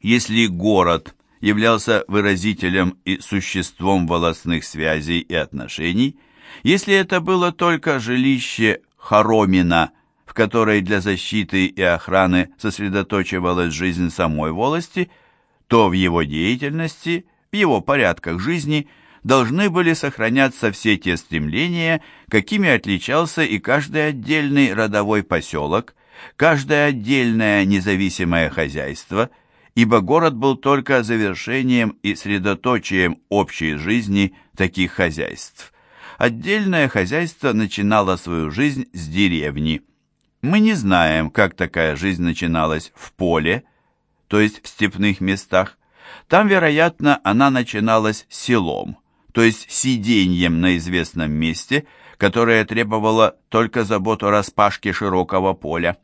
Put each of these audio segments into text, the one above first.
Если город являлся выразителем и существом волосных связей и отношений, если это было только жилище Хоромина, в которой для защиты и охраны сосредоточивалась жизнь самой волости, то в его деятельности, в его порядках жизни должны были сохраняться все те стремления, какими отличался и каждый отдельный родовой поселок, каждое отдельное независимое хозяйство, ибо город был только завершением и средоточием общей жизни таких хозяйств. Отдельное хозяйство начинало свою жизнь с деревни. Мы не знаем, как такая жизнь начиналась в поле, то есть в степных местах. Там, вероятно, она начиналась селом, то есть сиденьем на известном месте, которое требовало только заботу распашки широкого поля.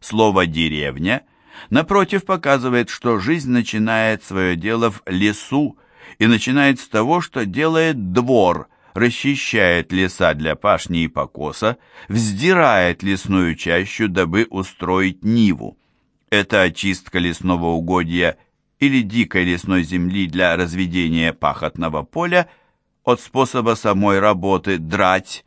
Слово «деревня» напротив показывает, что жизнь начинает свое дело в лесу и начинает с того, что делает двор, расчищает леса для пашни и покоса, вздирает лесную чащу, дабы устроить ниву. Это очистка лесного угодья или дикой лесной земли для разведения пахотного поля от способа самой работы драть,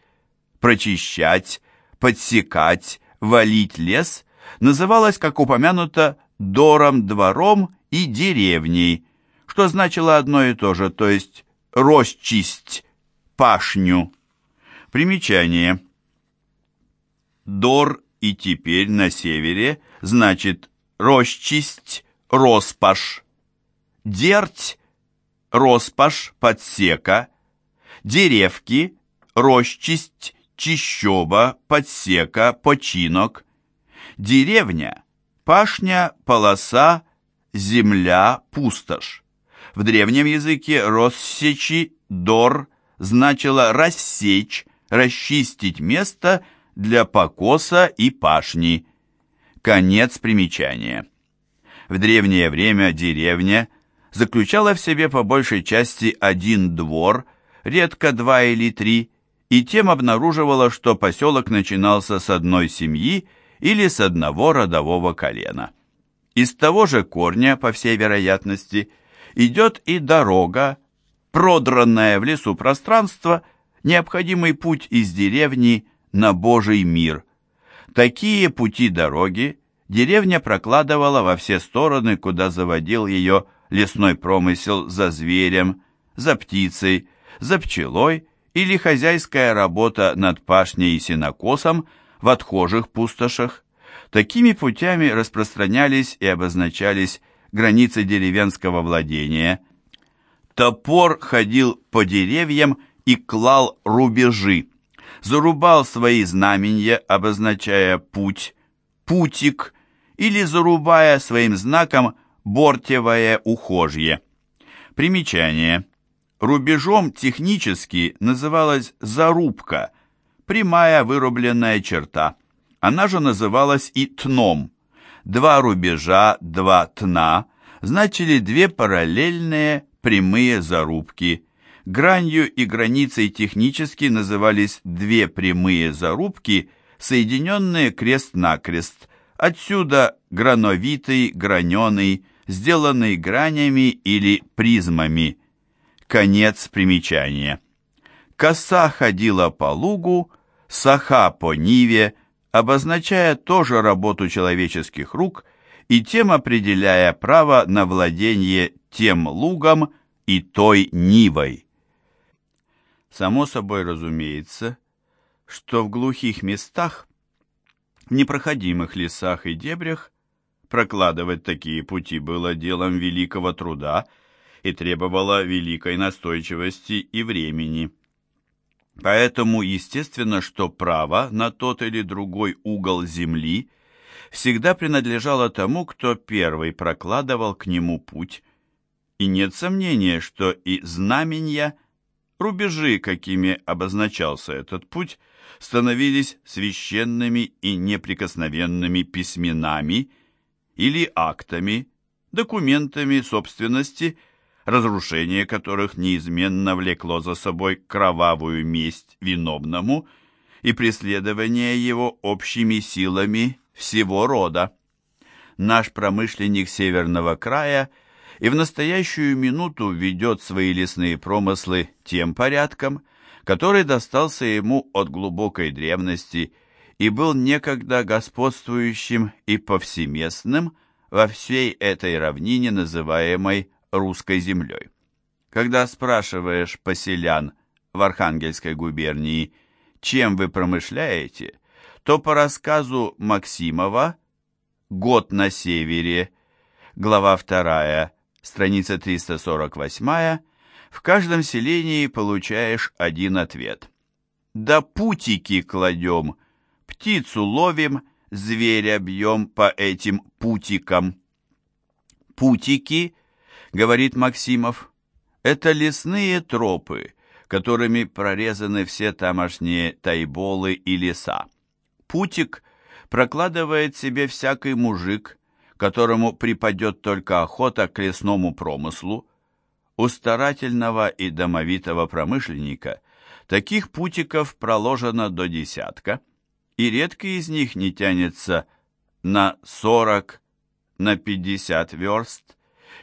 прочищать, подсекать, валить лес называлась, как упомянуто, дором, двором и деревней, что значило одно и то же, то есть росчисть, пашню. Примечание. Дор и теперь на севере значит росчисть, роспаш. Дерть, роспаш, подсека. Деревки, росчисть, чищоба, подсека, починок Деревня, пашня, полоса, земля, пустошь. В древнем языке «россечи» «дор» значило «рассечь», «расчистить место» для покоса и пашни. Конец примечания. В древнее время деревня заключала в себе по большей части один двор, редко два или три, и тем обнаруживала, что поселок начинался с одной семьи или с одного родового колена. Из того же корня, по всей вероятности, идет и дорога, продранная в лесу пространство, необходимый путь из деревни на Божий мир. Такие пути дороги деревня прокладывала во все стороны, куда заводил ее лесной промысел за зверем, за птицей, за пчелой или хозяйская работа над пашней и сенокосом – в отхожих пустошах. Такими путями распространялись и обозначались границы деревенского владения. Топор ходил по деревьям и клал рубежи, зарубал свои знамения, обозначая путь, путик, или зарубая своим знаком бортевое ухожье. Примечание. Рубежом технически называлась зарубка, прямая вырубленная черта. Она же называлась и тном. Два рубежа, два тна значили две параллельные прямые зарубки. Гранью и границей технически назывались две прямые зарубки, соединенные крест-накрест. Отсюда грановитый, граненый, сделанный гранями или призмами. Конец примечания. Коса ходила по лугу, саха по ниве, обозначая тоже работу человеческих рук и тем определяя право на владение тем лугом и той нивой. Само собой разумеется, что в глухих местах, в непроходимых лесах и дебрях, прокладывать такие пути было делом великого труда и требовало великой настойчивости и времени. Поэтому естественно, что право на тот или другой угол земли всегда принадлежало тому, кто первый прокладывал к нему путь. И нет сомнения, что и знамения, рубежи, какими обозначался этот путь, становились священными и неприкосновенными письменами или актами, документами собственности – разрушение которых неизменно влекло за собой кровавую месть виновному и преследование его общими силами всего рода. наш промышленник северного края и в настоящую минуту ведет свои лесные промыслы тем порядком, который достался ему от глубокой древности и был некогда господствующим и повсеместным во всей этой равнине, называемой русской землей. Когда спрашиваешь поселян в Архангельской губернии, чем вы промышляете, то по рассказу Максимова «Год на севере», глава 2, страница 348, в каждом селении получаешь один ответ. «Да путики кладем, птицу ловим, зверя бьем по этим путикам». «Путики», — говорит Максимов, — «это лесные тропы, которыми прорезаны все тамошние тайболы и леса. Путик прокладывает себе всякий мужик, которому припадет только охота к лесному промыслу. У старательного и домовитого промышленника таких путиков проложено до десятка, и редкий из них не тянется на сорок, на пятьдесят верст.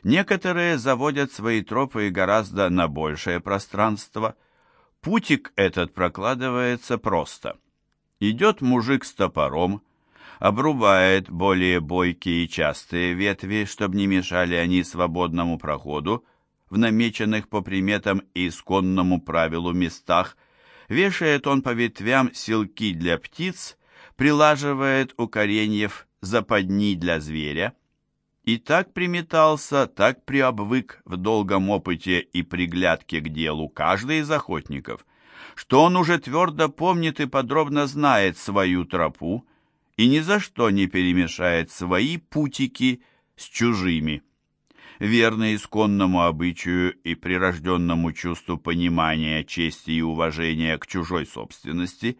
Некоторые заводят свои тропы гораздо на большее пространство. Путик этот прокладывается просто. Идет мужик с топором, обрубает более бойкие и частые ветви, чтобы не мешали они свободному проходу в намеченных по приметам и исконному правилу местах, вешает он по ветвям силки для птиц, прилаживает у кореньев западни для зверя, и так приметался, так приобвык в долгом опыте и приглядке к делу каждый из охотников, что он уже твердо помнит и подробно знает свою тропу, и ни за что не перемешает свои путики с чужими. Верный исконному обычаю и прирожденному чувству понимания, чести и уважения к чужой собственности,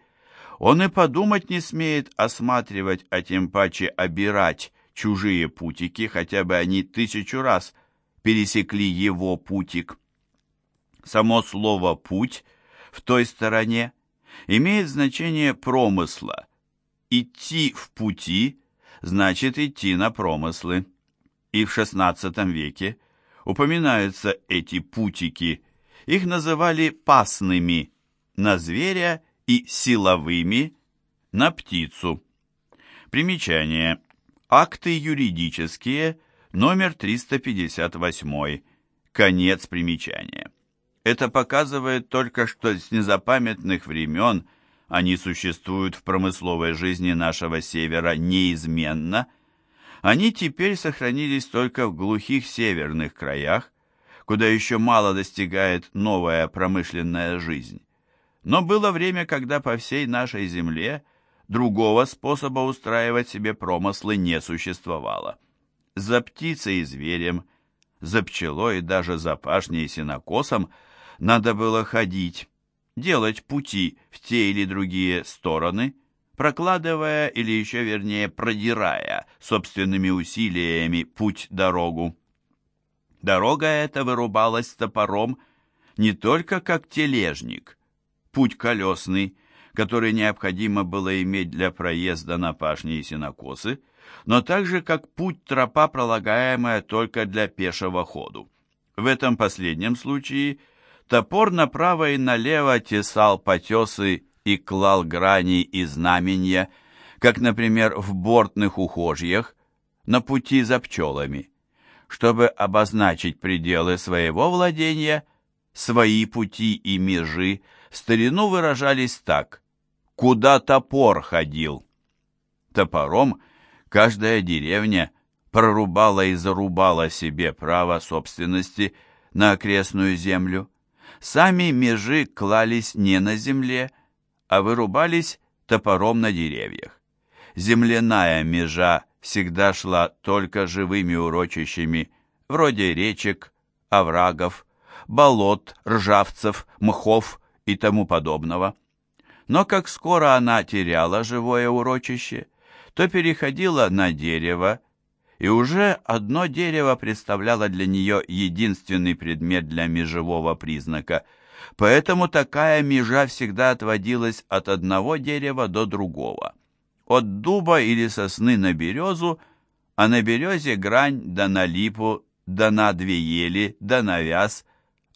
он и подумать не смеет осматривать, а тем паче обирать чужие путики, хотя бы они тысячу раз пересекли его путик. Само слово «путь» в той стороне имеет значение промысла – идти в пути значит идти на промыслы. И в XVI веке упоминаются эти путики. Их называли пасными на зверя и силовыми на птицу. Примечание. Акты юридические, номер 358. Конец примечания. Это показывает только, что с незапамятных времен – они существуют в промысловой жизни нашего севера неизменно, они теперь сохранились только в глухих северных краях, куда еще мало достигает новая промышленная жизнь. Но было время, когда по всей нашей земле другого способа устраивать себе промыслы не существовало. За птицей и зверем, за пчелой и даже за пашней и сенокосом надо было ходить, делать пути в те или другие стороны, прокладывая или еще вернее продирая собственными усилиями путь-дорогу. Дорога эта вырубалась топором не только как тележник, путь колесный, который необходимо было иметь для проезда на пашни и сенокосы, но также как путь-тропа, пролагаемая только для пешего ходу. В этом последнем случае – Топор направо и налево тесал потесы и клал грани и знаменья, как, например, в бортных ухожьях на пути за пчелами. Чтобы обозначить пределы своего владения, свои пути и межи старину выражались так «куда топор ходил». Топором каждая деревня прорубала и зарубала себе право собственности на окрестную землю. Сами межи клались не на земле, а вырубались топором на деревьях. Земляная межа всегда шла только живыми урочищами, вроде речек, оврагов, болот, ржавцев, мхов и тому подобного. Но как скоро она теряла живое урочище, то переходила на дерево и уже одно дерево представляло для нее единственный предмет для межевого признака, поэтому такая межа всегда отводилась от одного дерева до другого. От дуба или сосны на березу а на березе грань да на липу, да на две ели, да на вяз,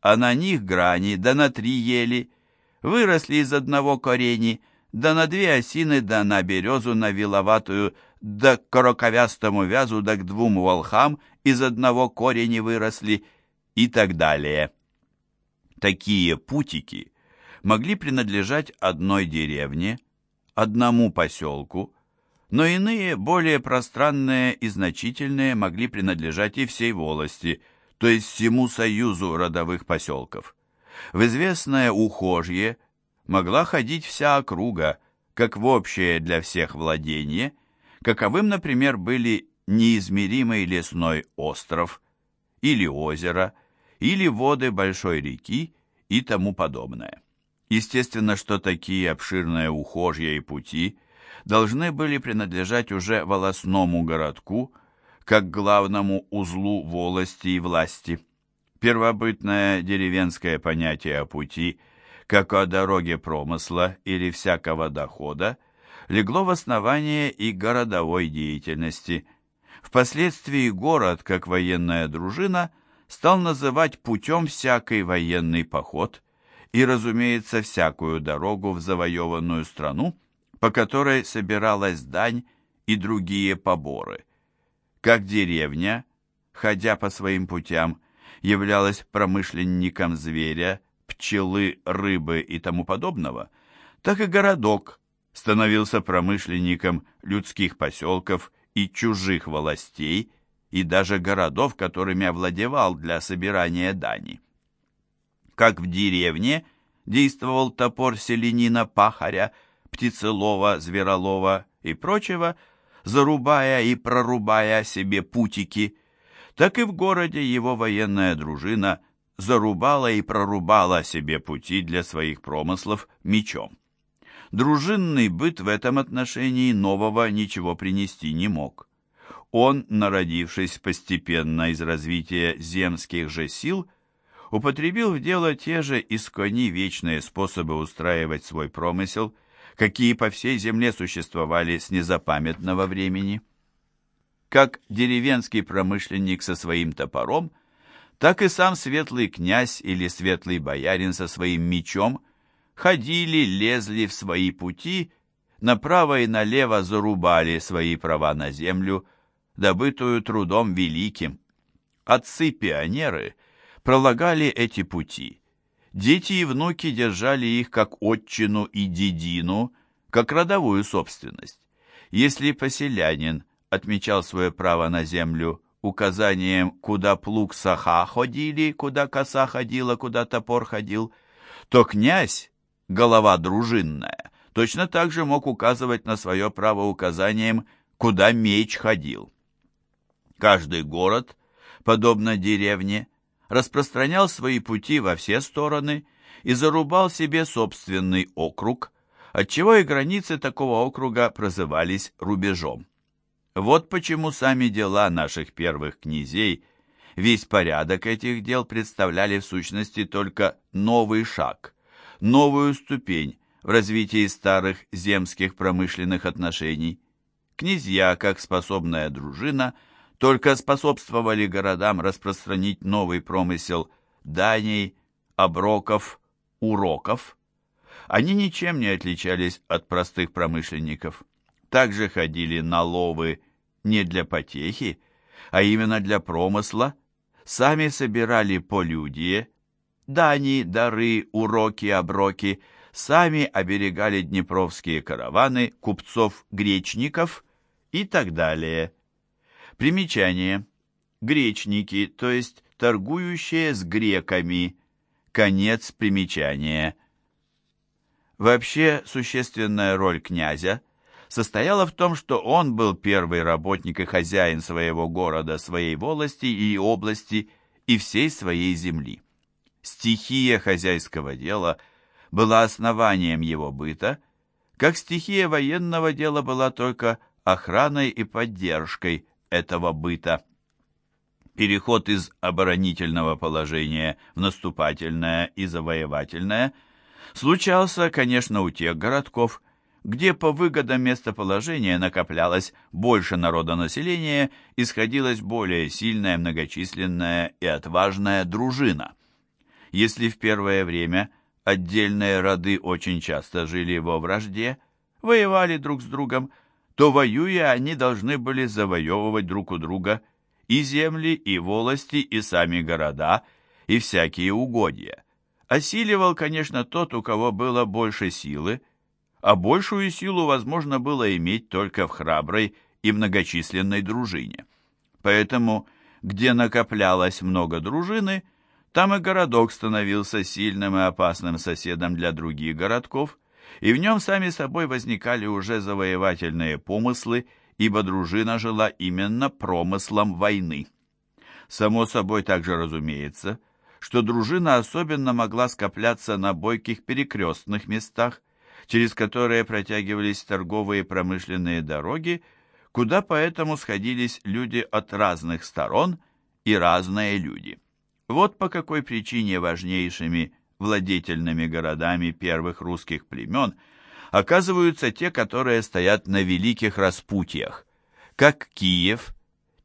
а на них грани, да на три ели, выросли из одного корени, да на две осины, да на березу, на виловатую, да к короковястому вязу, да к двум волхам из одного корени выросли и так далее. Такие путики могли принадлежать одной деревне, одному поселку, но иные, более пространные и значительные, могли принадлежать и всей волости, то есть всему союзу родовых поселков. В известное ухожье могла ходить вся округа, как в общее для всех владение, каковым, например, были неизмеримый лесной остров, или озеро, или воды большой реки и тому подобное. Естественно, что такие обширные ухожья и пути должны были принадлежать уже волосному городку, как главному узлу волости и власти. Первобытное деревенское понятие о пути, как о дороге промысла или всякого дохода, легло в основание и городовой деятельности. Впоследствии город, как военная дружина, стал называть путем всякий военный поход – и, разумеется, всякую дорогу в завоеванную страну, по которой собиралась дань и другие поборы. Как деревня, ходя по своим путям, являлась промышленником зверя, пчелы, рыбы и тому подобного, так и городок становился промышленником людских поселков и чужих властей, и даже городов, которыми овладевал для собирания дани. Как в деревне действовал топор селенина-пахаря, птицелова, зверолова и прочего, зарубая и прорубая себе путики, так и в городе его военная дружина зарубала и прорубала себе пути для своих промыслов мечом. Дружинный быт в этом отношении нового ничего принести не мог. Он, народившись постепенно из развития земских же сил, употребил в дело те же искони вечные способы устраивать свой промысел, какие по всей земле существовали с незапамятного времени. Как деревенский промышленник со своим топором, так и сам светлый князь или светлый боярин со своим мечом ходили, лезли в свои пути, направо и налево зарубали свои права на землю, добытую трудом великим. Отцы-пионеры – пролагали эти пути. Дети и внуки держали их как отчину и дедину, как родовую собственность. Если поселянин отмечал свое право на землю указанием, куда плуг саха ходили, куда коса ходила, куда топор ходил, то князь, голова дружинная, точно так же мог указывать на свое право указанием, куда меч ходил. Каждый город, подобно деревне, распространял свои пути во все стороны и зарубал себе собственный округ, отчего и границы такого округа прозывались рубежом. Вот почему сами дела наших первых князей, весь порядок этих дел представляли в сущности только новый шаг, новую ступень в развитии старых земских промышленных отношений. Князья, как способная дружина – только способствовали городам распространить новый промысел даней, оброков, уроков. Они ничем не отличались от простых промышленников. Также ходили на ловы не для потехи, а именно для промысла, сами собирали полюдие, дани, дары, уроки, оброки, сами оберегали днепровские караваны купцов-гречников и так далее. Примечание. Гречники, то есть торгующие с греками. Конец примечания. Вообще, существенная роль князя состояла в том, что он был первый работник и хозяин своего города, своей волости и области и всей своей земли. Стихия хозяйского дела была основанием его быта, как стихия военного дела была только охраной и поддержкой этого быта. Переход из оборонительного положения в наступательное и завоевательное случался, конечно, у тех городков, где по выгодам местоположения накоплялось больше народонаселения и сходилась более сильная, многочисленная и отважная дружина. Если в первое время отдельные роды очень часто жили во вражде, воевали друг с другом, то, воюя, они должны были завоевывать друг у друга и земли, и волости, и сами города, и всякие угодья. Осиливал, конечно, тот, у кого было больше силы, а большую силу возможно было иметь только в храброй и многочисленной дружине. Поэтому, где накоплялось много дружины, там и городок становился сильным и опасным соседом для других городков, и в нем сами собой возникали уже завоевательные помыслы, ибо дружина жила именно промыслом войны. Само собой также разумеется, что дружина особенно могла скопляться на бойких перекрестных местах, через которые протягивались торговые промышленные дороги, куда поэтому сходились люди от разных сторон и разные люди. Вот по какой причине важнейшими владетельными городами первых русских племен оказываются те, которые стоят на великих распутьях, как Киев,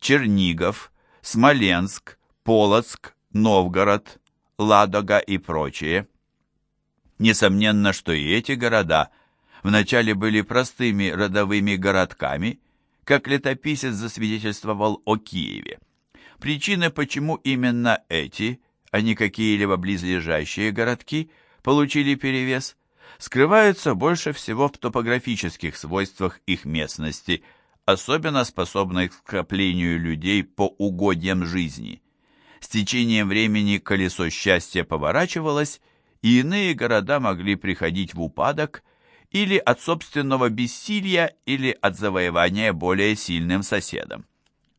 Чернигов, Смоленск, Полоцк, Новгород, Ладога и прочие. Несомненно, что и эти города вначале были простыми родовыми городками, как летописец засвидетельствовал о Киеве. Причины, почему именно эти, а не какие-либо близлежащие городки, получили перевес, скрываются больше всего в топографических свойствах их местности, особенно способной к скоплению людей по угодьям жизни. С течением времени колесо счастья поворачивалось, и иные города могли приходить в упадок или от собственного бессилия, или от завоевания более сильным соседом.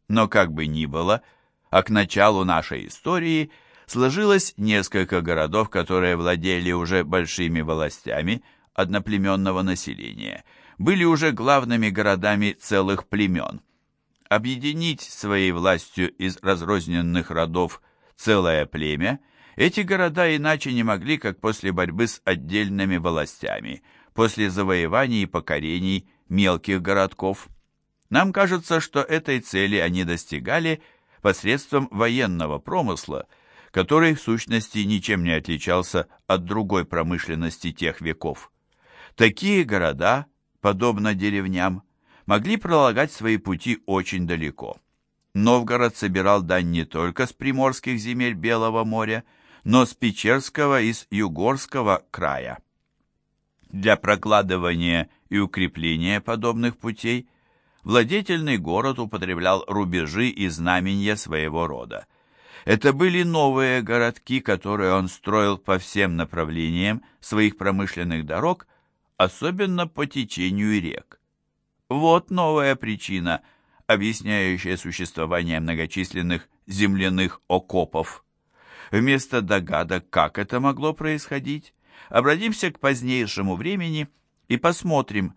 Но как бы ни было, а к началу нашей истории сложилось несколько городов, которые владели уже большими властями одноплеменного населения, были уже главными городами целых племен. Объединить своей властью из разрозненных родов целое племя – эти города иначе не могли, как после борьбы с отдельными властями, после завоеваний и покорений мелких городков. Нам кажется, что этой цели они достигали посредством военного промысла, который в сущности ничем не отличался от другой промышленности тех веков. Такие города, подобно деревням, могли пролагать свои пути очень далеко. Новгород собирал дань не только с приморских земель Белого моря, но с Печерского и с Югорского края. Для прокладывания и укрепления подобных путей владетельный город употреблял рубежи и знамения своего рода. Это были новые городки, которые он строил по всем направлениям своих промышленных дорог, особенно по течению рек. Вот новая причина, объясняющая существование многочисленных земляных окопов. Вместо догадок, как это могло происходить, обратимся к позднейшему времени и посмотрим,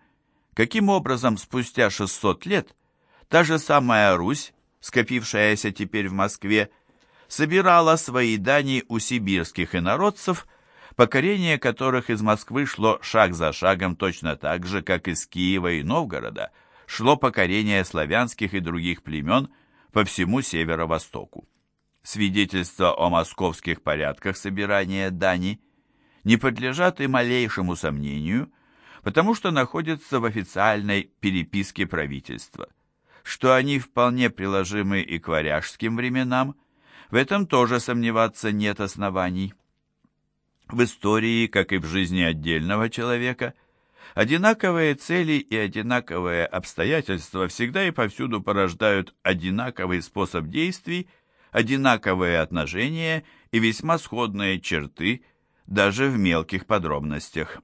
каким образом спустя 600 лет та же самая Русь, скопившаяся теперь в Москве, собирала свои дани у сибирских инородцев, покорение которых из Москвы шло шаг за шагом точно так же, как из Киева и Новгорода шло покорение славянских и других племен по всему северо-востоку свидетельства о московских порядках собирания дани не подлежат и малейшему сомнению, потому что находятся в официальной переписке правительства. Что они вполне приложимы и к варяжским временам, в этом тоже сомневаться нет оснований. В истории, как и в жизни отдельного человека, одинаковые цели и одинаковые обстоятельства всегда и повсюду порождают одинаковый способ действий одинаковые отношения и весьма сходные черты даже в мелких подробностях.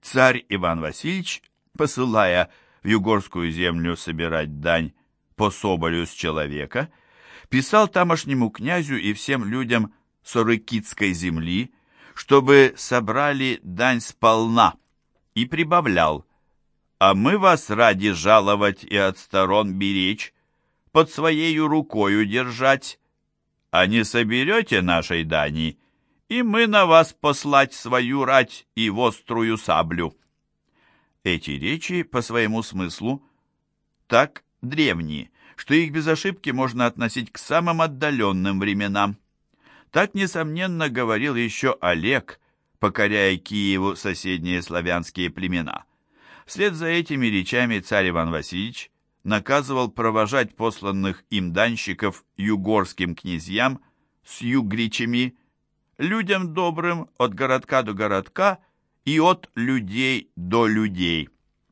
Царь Иван Васильевич, посылая в югорскую землю собирать дань по соболю с человека, писал тамошнему князю и всем людям Сорыкитской земли, чтобы собрали дань сполна, и прибавлял, «А мы вас ради жаловать и от сторон беречь, под своею рукою держать, а не соберете нашей дани, и мы на вас послать свою рать и вострую саблю». Эти речи по своему смыслу так древние, что их без ошибки можно относить к самым отдаленным временам. Так, несомненно, говорил еще Олег, покоряя Киеву соседние славянские племена. Вслед за этими речами царь Иван Васильевич наказывал провожать посланных им данщиков югорским князьям с югричами, людям добрым от городка до городка и от людей до людей.